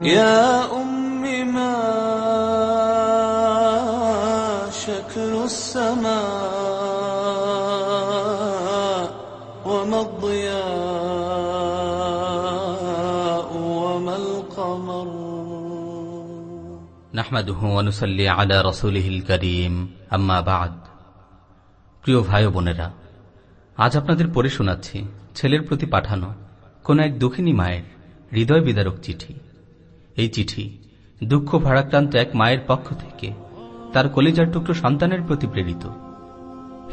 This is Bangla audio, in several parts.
يا أم ما شكل السماء وما الضياء وما القمر নাহমাদুহু অনুসল্লি আলা রসুলিহিল করিম আম্মা বাদ প্রিয় ভাই ও বোনেরা আজ আপনাদের পড়ে শোনাচ্ছি ছেলের প্রতি পাঠানো কোন এক দুঃখিনী মায়ের হৃদয় বিদারক চিঠি এই চিঠি দুঃখ ভারাক্রান্ত এক মায়ের পক্ষ থেকে। তার কলিজার টুকরো সন্তানের প্রতি প্রেরিত।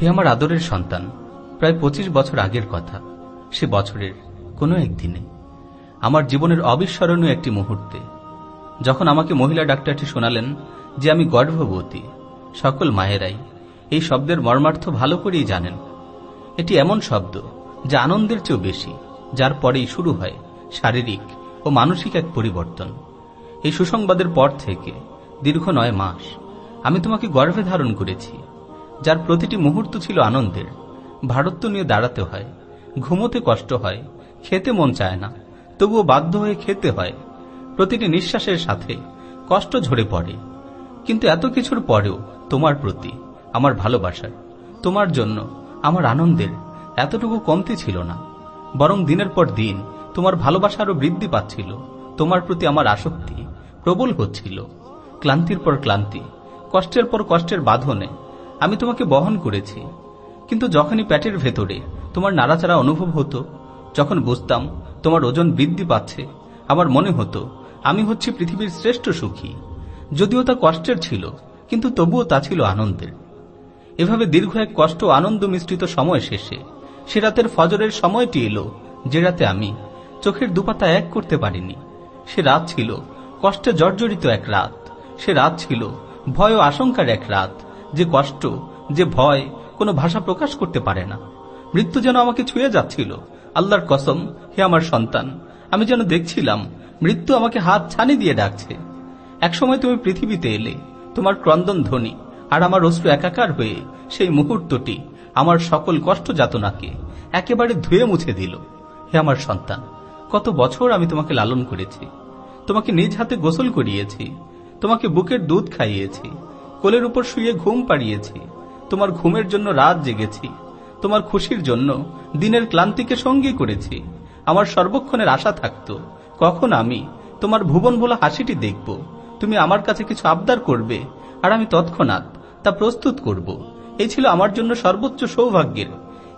হে আমার আদরের সন্তান, প্রায় পঁচিশ বছর আগের কথা। সে বছরের কোনো একদিনে। আমার জীবনের অবিস্মরণীয় একটি মুহূর্তে। যখন আমাকে মহিলা ডাক্তারটি শোনালেন যে আমি গর্ভবতী, সকল মায়েরাই এই শব্দের মর্মার্থ ভালো করেই জানেন। এটি এমন শব্দ যা আনন্দের চেয়েও বেশি, যার পরেই শুরু হয় শারীরিক ও মানসিক এক পরিবর্তন। এই সুসংবাদের পর থেকে দীর্ঘ নয় মাস আমি তোমাকে গর্ভে ধারণ করেছি, যার প্রতিটি মুহূর্ত ছিল আনন্দের। ভারত্ব নিয়ে দাঁড়াতে হয়, ঘুমোতে কষ্ট হয়, খেতে মন চায় না, তবুও বাধ্য হয়ে খেতে হয়। প্রতিটি নিঃশ্বাসের সাথে কষ্ট ঝরে পড়ে। কিন্তু এত কিছুর পরেও তোমার প্রতি, আমার ভালোবাসার, তোমার জন্য, আমার আনন্দের এতটুকু কমতি ছিল না। বরং দিনের পর দিন তোমার ভালোবাসা আরও বৃদ্ধি পাচ্ছিল, তোমার প্রতি আমার আসক্তি। প্রবল হচ্ছিল। ক্লান্তির পর ক্লান্তি, কষ্টের পর কষ্টের বাঁধনে আমি তোমাকে বহন করেছি। কিন্তু যখনই প্যাটের ভেতরে তোমার নাড়াচাড়া অনুভব হতো, যখন বুঝতাম তোমার ওজন বৃদ্ধি পাচ্ছে, আমার মনে হতো আমি হচ্ছি পৃথিবীর শ্রেষ্ঠ সুখী। যদিও তা কষ্টের ছিল, কিন্তু তবুও তা ছিল আনন্দের। এভাবে দীর্ঘ এক কষ্ট আনন্দ মিশ্রিত সময় শেষে সে রাতের ফজরের সময়টি এলো যে রাতে আমি চোখের দুপাতা এক করতে পারিনি। সে রাত ছিল কষ্টে জর্জরিত এক রাত। সে রাত ছিল, ভয় ও আশঙ্কার এক রাত। যে কষ্ট, যে ভয়, কোনো ভাষা প্রকাশ করতে পারে না। মৃত্যু যেন আমাকে ছুঁয়ে যাচ্ছিল। আল্লাহর কসম, হে আমার সন্তান, আমি যেন দেখছিলাম, মৃত্যু আমাকে হাত ছানি দিয়ে ডাকছে। একসময় তুমি পৃথিবীতে এলে, তোমার ক্রন্দন ধ্বনি আর আমার অশ্রু একাকার হয়ে সেই মুহূর্তটি আমার সকল কষ্ট যাতনাকে একেবারে ধুয়ে মুছে দিল। হে আমার সন্তান, কত বছর আমি তোমাকে লালন করেছি। তোমাকে নিজ হাতে গোসল করিয়েছি। তোমাকে বুকের দুধ খাইয়েছি। কোলের উপর শুয়ে ঘুম পাড়িয়েছি। তোমার ঘুমের জন্য রাত জেগেছি। তোমার খুশির জন্য দিনের ক্লান্তিকে সঙ্গী করেছি। আমার সর্বক্ষণের আশা থাকত, কখন আমি তোমার ভুবন ভোলা হাসিটি দেখব। তুমি আমার কাছে কিছু আবদার করবে, আর আমি তৎক্ষণাৎ তা প্রস্তুত করব। এই ছিল আমার জন্য সর্বোচ্চ সৌভাগ্যের।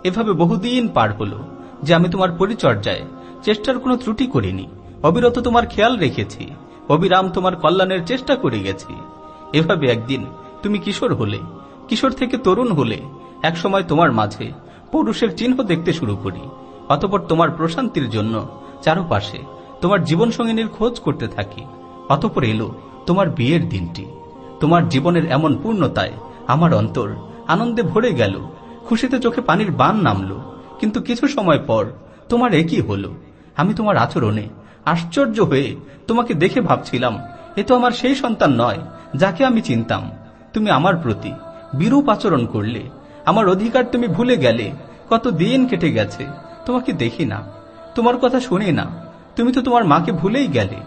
এভাবে বহুদিন পার হলো যে আমি তোমার পরিচর্যায় চেষ্টার কোনো ত্রুটি করিনি। অবিরত তোমার খেয়াল রেখেছি। অবিরাম তোমার কল্যাণের চেষ্টা করে গেছি। এভাবে একদিন তুমি কিশোর হলে, কিশোর থেকে তরুণ হলে, একসময় তোমার মাঝে পুরুষের চিহ্ন দেখতে শুরু করি। অতপর তোমার প্রশান্তির জন্য চারপাশে তোমার জীবন সঙ্গিনীর খোঁজ করতে থাকি। অতপর এলো তোমার বিয়ের দিনটি। তোমার জীবনের এমন পূর্ণতায় আমার অন্তর আনন্দে ভরে গেল। খুশিতে চোখে পানির বান নামলো। কিন্তু কিছু সময় পর তোমার একই হলো। আমি তোমার আচরণে আশ্চর্য হয়ে তোমাকে দেখে ভাবছিলাম, এ তো আমার সেই সন্তান নয়, যাকে আমি চিনতাম। তুমি আমার প্রতি বিরূপ আচরণ করলে, আমার অধিকার তুমি ভুলে গেলে, কত দিন কেটে গেছে, তোমাকে দেখি না, তোমার কথা শুনি না, তুমি তো তোমার মাকে ভুলেই গেলে।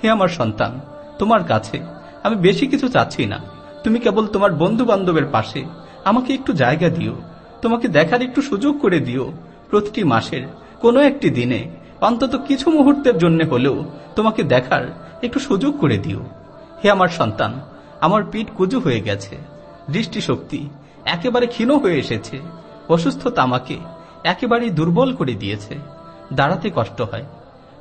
হে আমার সন্তান, তোমার কাছে আমি বেশি কিছু চাচ্ছি না, তুমি কেবল তোমার বন্ধু বান্ধবের পাশে আমাকে একটু জায়গা দিও, তোমাকে দেখার একটু সুযোগ করে দিও, প্রতিটি মাসের কোনো একটি দিনে অন্তত কিছু মুহূর্তের জন্য হলেও তোমাকে দেখার একটু সুযোগ করে দিও। হে আমার সন্তান, আমার পিঠ কুজু হয়ে গেছে। দৃষ্টিশক্তি একেবারে ক্ষীণ হয়ে এসেছে। অসুস্থতা আমাকে একেবারেই দুর্বল করে দিয়েছে। দাঁড়াতে কষ্ট হয়।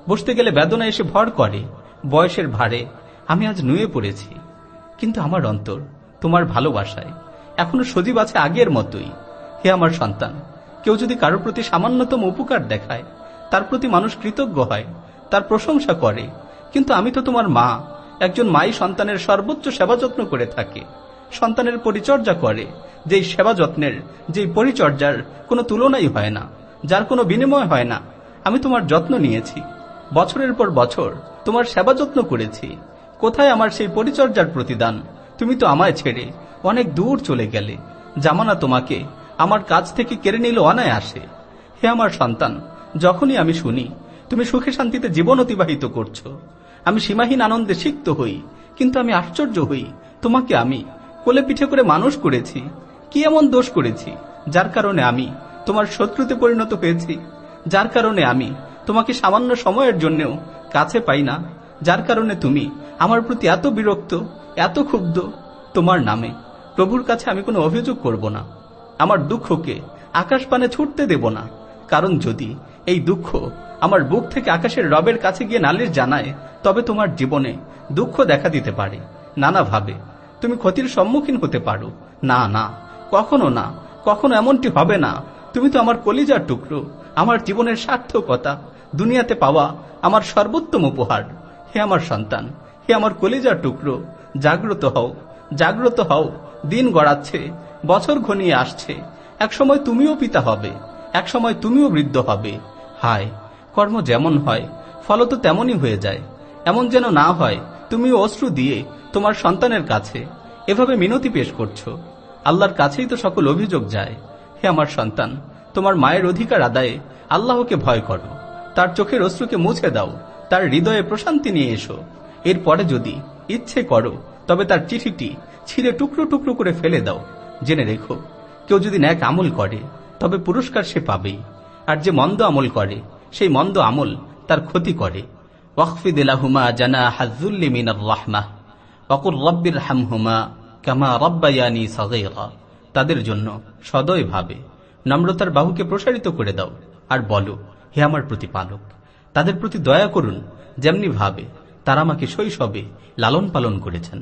বসতে গেলে বেদনা এসে ভর করে। বয়সের ভারে আমি আজ নুয়ে পড়েছি। কিন্তু আমার অন্তর তোমার ভালোবাসায় এখনও সজীব আছে আগের মতোই। হে আমার সন্তান, কেউ যদি কারোর প্রতি সামান্যতম উপকার দেখায় তার প্রতি মানুষ কৃতজ্ঞ হয়, তার প্রশংসা করে। কিন্তু আমি তো তোমার মা, একজন মাই সন্তানের সর্বোচ্চ সেবা যত্ন করে থাকে, সন্তানের পরিচর্যা করে, যেই সেবা যত্নের, যেই পরিচর্যার কোনো তুলনাই হয় না, যার কোনো বিনিময় হয় না। আমি তোমার যত্ন নিয়েছি, বছরের পর বছর তোমার সেবা যত্ন করেছি। কোথায় আমার সেই পরিচর্যার প্রতিদান? তুমি তো আমায় ছেড়ে অনেক দূর চলে গেলে। জামানা তোমাকে আমার কাছ থেকে কেড়ে নিল অনায়াসে। হে আমার সন্তান যখনই আমি শুনি, তুমি সুখে শান্তিতে জীবন অতিবাহিত করছ। আমি সীমাহীন আনন্দে সিক্ত হই, কিন্তু আমি আশ্চর্য হই, তোমাকে আমি কোলে পিঠে করে মানুষ করেছি। কি এমন দোষ করেছি? যার কারণে আমি তোমার শত্রুতে পরিণত হয়েছি। যার কারণে আমি তোমাকে সামান্য সময়ের জন্যও কাছে পাই না। যার কারণে তুমি আমার প্রতি এত বিরক্ত, এত ক্ষুব্ধ তোমার নামে। প্রভুর কাছে আমি কোনো অভিযোগ করব না। আমার দুঃখকে আকাশ পানে ছুটতে দেব না। কারণ যদি এই দুঃখ আমার বুক থেকে আকাশের রবের কাছে গিয়ে নালিশ জানায়, তবে তোমার জীবনে দুঃখ দেখা দিতে পারে। নানাভাবে। তুমি ক্ষতির সম্মুখীন হতে পারো। না না, কখনো না, কখনো এমনটি হবে না। তুমি তো আমার কলিজার টুকরো, আমার জীবনের সার্থকতা, দুনিয়াতে পাওয়া আমার সর্বোত্তম উপহার। হে আমার সন্তান, হে আমার কলিজার টুকরো, জাগ্রত হও জাগ্রত হও। দিন গড়াচ্ছে, বছর ঘনিয়ে আসছে। একসময় তুমিও পিতা হবে। একসময় তুমিও বৃদ্ধ হবে। হায়, কর্ম যেমন হয় ফল তো তেমনই হয়ে যায়। এমন যেন না হয় তুমি অশ্রু দিয়ে তোমার সন্তানের কাছে এভাবে মিনতি পেশ করছ। আল্লাহর কাছেই তো সকল অভিযোগ যায়। হে আমার সন্তান, তোমার মায়ের অধিকার আদায়ে আল্লাহকে ভয় করো। তার চোখের অশ্রুকে মুছে দাও, তার হৃদয়ে প্রশান্তি নিয়ে এসো। এরপরে যদি ইচ্ছে করো, তবে তার চিঠিটি ছিঁড়ে টুকরো টুকরো করে ফেলে দাও। জেনে রেখো, কেউ যদি ন্যাক আমল করে তবে পুরস্কার সে পাবেই আর যে মন্দ আমল করে, সেই মন্দ আমল তার ক্ষতি করে। ওয়াকফিদ এলাহুমা জানা হাজুল্লি মিনার রাহমা অকুর রব্বির হামহুমা কামা রব্বায়ানি সগেরা। তাদের জন্য সদয় ভাবে নম্রতার বাহুকে প্রসারিত করে দাও। আর বলো, হে আমার প্রতিপালক, তাদের প্রতি দয়া করুন, যেমনি ভাবে তারা আমাকে শৈশবে লালন পালন করেছেন।